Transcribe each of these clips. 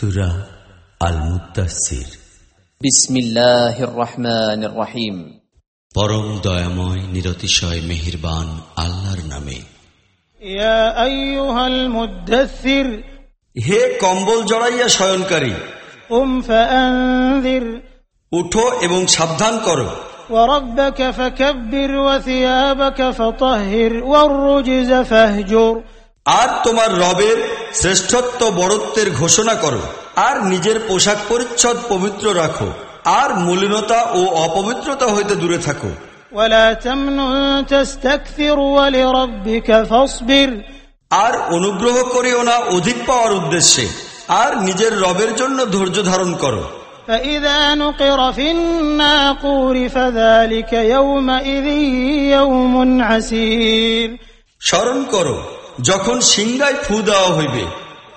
সুরা আল মুদাসির বিসমিল্লাহির রহমানির রহিম পরম দয়াময় নিরতিশয় মেহিরবান আল্লাহর নামে يا أيها المدثر হে কম্বল জড়াইয়া শয়নকারী قم فأنذر উঠো এবং সাবধান করো وربك فكبر وثيابك فطهر والرجز فاهجر আর তোমার রবের শ্রেষ্ঠত্ব বড়ত্বের ঘোষণা করো আর নিজের পোশাক পরিচ্ছদ পবিত্র রাখো আর মলিনতা ও অপবিত্রতা হইতে দূরে থাকো। আর অনুগ্রহ করিও না অধিক পাওয়ার উদ্দেশ্যে আর নিজের রবের জন্য ধৈর্য ধারণ করো। স্মরণ করো যখন সিংগায় ফু দেওয়া হইবে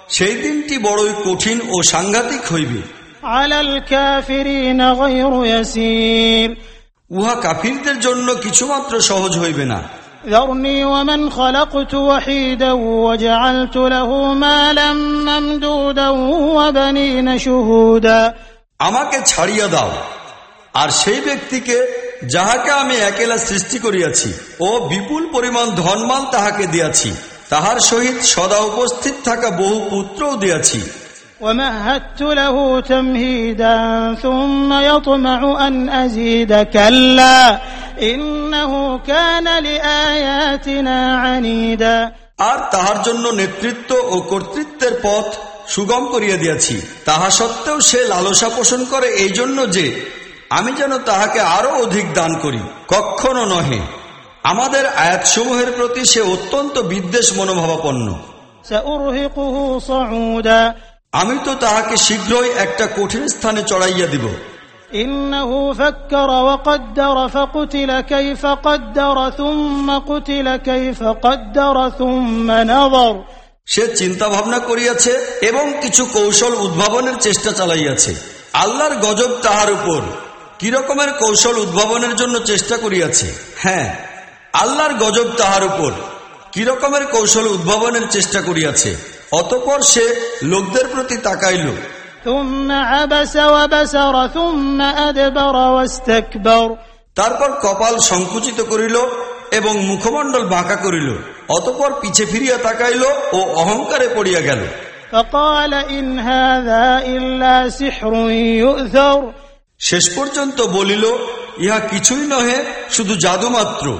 সেই দিনটি বড়ই কঠিন ও সাংঘাতিক হইবে على الكافرين غير يسير উহা কাফিরদের জন্য কিছুমাত্র সহজ হইবে না ذرني ومن خلقت وحيدا وجعلت له مالا ممدودا وبنين شهودا আমাকে ছাড়িয়া দাও আর সেই ব্যক্তিকে যাহাকে আমি একেলা সৃষ্টি করিয়াছি ও বিপুল পরিমাণ ধনমান তাহাকে দিয়াছি তাহার সহিত সদা উপস্থিত থাকা বহু পুত্রও দিয়াছি ومهدت له تمهيدا ثم يطمع أن أزيد كلا إنه كان لآياتنا عنيدا আর তাহার জন্য নেতৃত্ব ও কর্তৃত্বের পথ সুগম করিয়া দিয়াছি তাহা সত্ত্বেও সে লালসা পোষণ করে এই জন্য যে আমি যেন তাহাকে আরো অধিক দান করি কখনো নহে আমাদের আয়াতসমূহের প্রতি সে অত্যন্ত বিদ্বেষ মনোভাবাপন্ন। আমি তো তাহাকে শীঘ্রই একটা কঠিন স্থানে চড়াইয়া দিব। সে চিন্তা ভাবনা করিয়াছে এবং কিছু কৌশল উদ্ভাবনের চেষ্টা চালাইয়াছে। আল্লাহর গজব তাহার উপর। কিরকমের কৌশল উদ্ভাবনের জন্য চেষ্টা করিয়াছে? হ্যাঁ আল্লাহর গজব তাহার উপর কিরকমের কৌশল উদ্ভাবনের চেষ্টা করিয়াছে অতপর সে লোকদের প্রতি তাকাইল। তারপর কপাল সংকুচিত করিল এবং মুখমণ্ডল বাঁকা করিল অতপর পিছে ফিরিয়া তাকাইল ও অহংকারে পড়িয়া গেল। শেষ পর্যন্ত বলিল ইহা কিছুই নহে শুধু জাদু মাত্র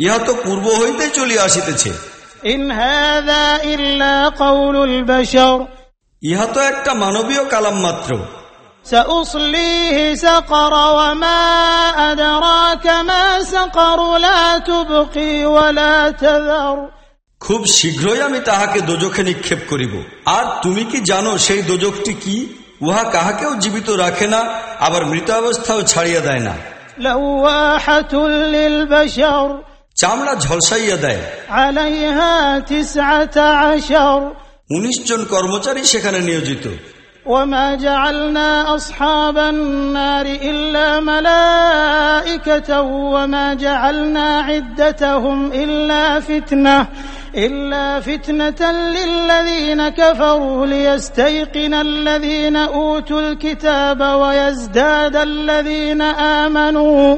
ইহা তো পূর্ব হইতে চলিয়া আসিতেছে। ইহা তো একটা মানবীয় কালাম মাত্র। খুব শীঘ্রই আমি তাহাকে দোজখে নিক্ষেপ করিব। আর তুমি কি জানো সেই দোজকটি কি? উহা কাহাকেও জীবিত রাখে না আবার মৃত অবস্থাও ছাড়িয়া দেয় না। চামড়া ঝলসাইয়া দেয় عليها تسعة عشر উনিশ জন কর্মচারী সেখানে নিয়োজিত وما جعلنا أصحاب النار إلا ملائكة وما جعلنا عدتهم إلا فتنة إلا فتنة للذين كفروا ليستيقن الذين أوتوا الكتاب ويزداد الذين آمنوا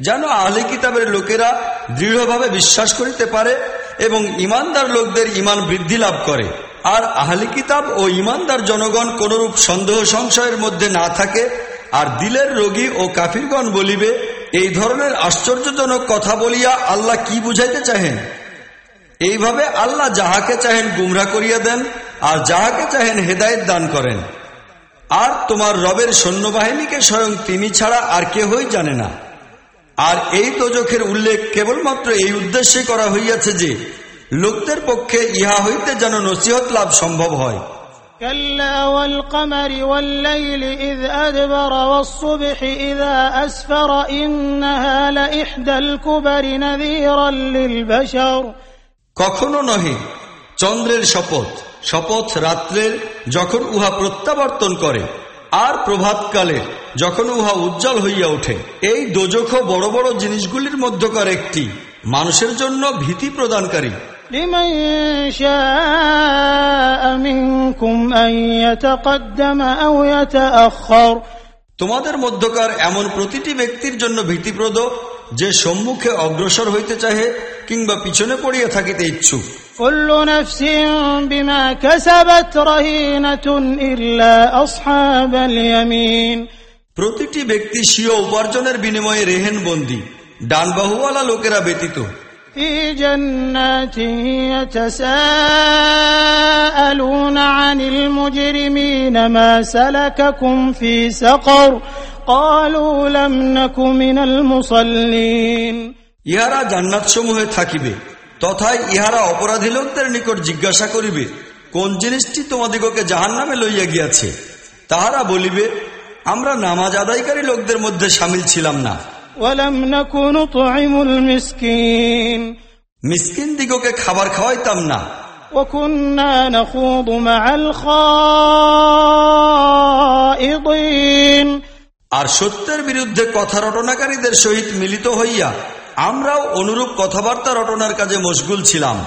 যেন আহলে কিতাবের লোকেরা দৃঢ়ভাবে বিশ্বাস করিতে পারে এবং ইমানদার লোকদের ইমান বৃদ্ধি লাভ করে। আর আহলে কিতাব ও ইমানদার জনগণ কোনরূপ সন্দেহ সংশয়ের মধ্যে না থাকে আর দিলের রোগী ও কাফিরগণ বলিবে, এই ধরনের আশ্চর্যজনক কথা বলিয়া আল্লাহ কি বুঝাইতে চাহেন? এইভাবে আল্লাহ যাহাকে চাহেন গুমরা করিয়া দেন, আর যাহাকে চাহেন হেদায়েত দান করেন। আর তোমার রবের সৈন্যবাহিনীকে স্বয়ং তিনি ছাড়া আর কেহই জানে না। আর এই দোজখের উল্লেখ কেবলমাত্র এই উদ্দেশ্যে করা হইয়াছে যে লোকদের পক্ষে ইহা হইতে যেন নসিহত লাভ সম্ভব হয় كلا والقمر والليل إذ أدبر والصبح إذا أسفر إنها لإحدى الكبر نذيرا للبشر কখনো নহে চন্দ্রের শপথ শপথ রাত্রের যখন উহা প্রত্যাবর্তন করে আর প্রভাতকালের যখন উহা উজ্জ্বল হইয়া ওঠে এই দোজখ বড় বড় জিনিসগুলির মধ্যকার একটি মানুষের জন্য ভীতি প্রদানকারী لمن شاء منكم أن يتقدم أو يتأخر তোমাদের মধ্যকার এমন প্রতিটি ব্যক্তির জন্য ভীতিপ্রদ যে সম্মুখে অগ্রসর হইতে চাহে কিংবা পিছনে পড়িয়া থাকিতে ইচ্ছুক كل نفس بما كسبت رهينة إلا أصحاب اليمين প্রতিটি ব্যক্তি স্বীয় উপার্জনের বিনিময়ে রেহেন বন্দী ডানবাহুওয়ালা লোকেরা ব্যতীত في جنات يتساءلون عن المجرمين ما سلككم في سقر قالوا لم نك من المصلين ইহারা জান্নাত সমূহে থাকিবে তথায় ইহারা অপরাধী লোকদের নিকট জিজ্ঞাসা করিবে কোন জিনিসটি তোমাদিগকে জাহান নামে লইয়া গিয়াছে? তাহারা বলিবে আমরা নামাজ আদায়কারী লোকদের মধ্যে সামিল ছিলাম না। মিসকিন। দিগকে খাবার খাওয়াইতাম না। আর সত্যের বিরুদ্ধে কথা রটনাকারীদের সহিত মিলিত হইয়া আমরাও অনুরূপ কথাবার্তা রটনার কাজে মশগুল ছিলাম।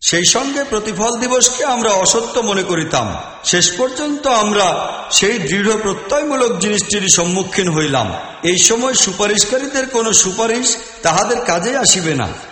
সেই সঙ্গে প্রতিফল দিবসকে আমরা অসত্য মনে করিতাম। শেষ পর্যন্ত আমরা সেই দৃঢ় প্রত্যয়মূলক জিনিসটির সম্মুখীন হইলাম। এই সময় সুপারিশকারীদের কোন সুপারিশ তাহাদের কাজে আসিবে না।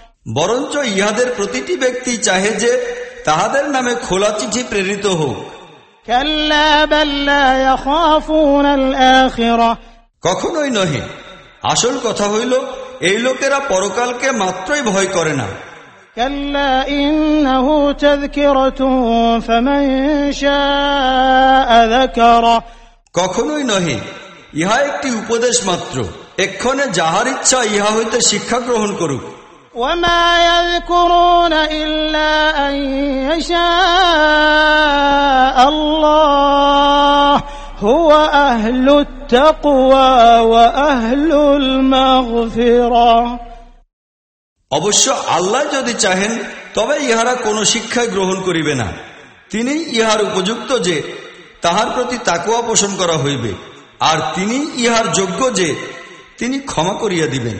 বরঞ্চ ইহাদের প্রতিটি ব্যক্তি চাহে যে তাহাদের নামে খোলা চিঠি প্রেরিত হোক। কখনোই নহে। আসল কথা হইল এই লোকেরা পরকালকে মাত্রই ভয় করে না। কখনোই নহে। ইহা একটি উপদেশ মাত্র। এক্ষণে যাহার ইচ্ছা ইহা হইতে শিক্ষা গ্রহণ করুক। وما يذكرون إلا أن يشاء الله هو أهل التقوى وأهل المغفرة অবশ্য আল্লাহ যদি চাহেন তবে ইহারা কোনো শিক্ষায় গ্রহণ করিবে না তিনি ইহার উপযুক্ত যে তাহার প্রতি তাকুয়া পোষণ করা হইবে আর তিনি ইহার যোগ্য যে তিনি ক্ষমা করিয়া দিবেন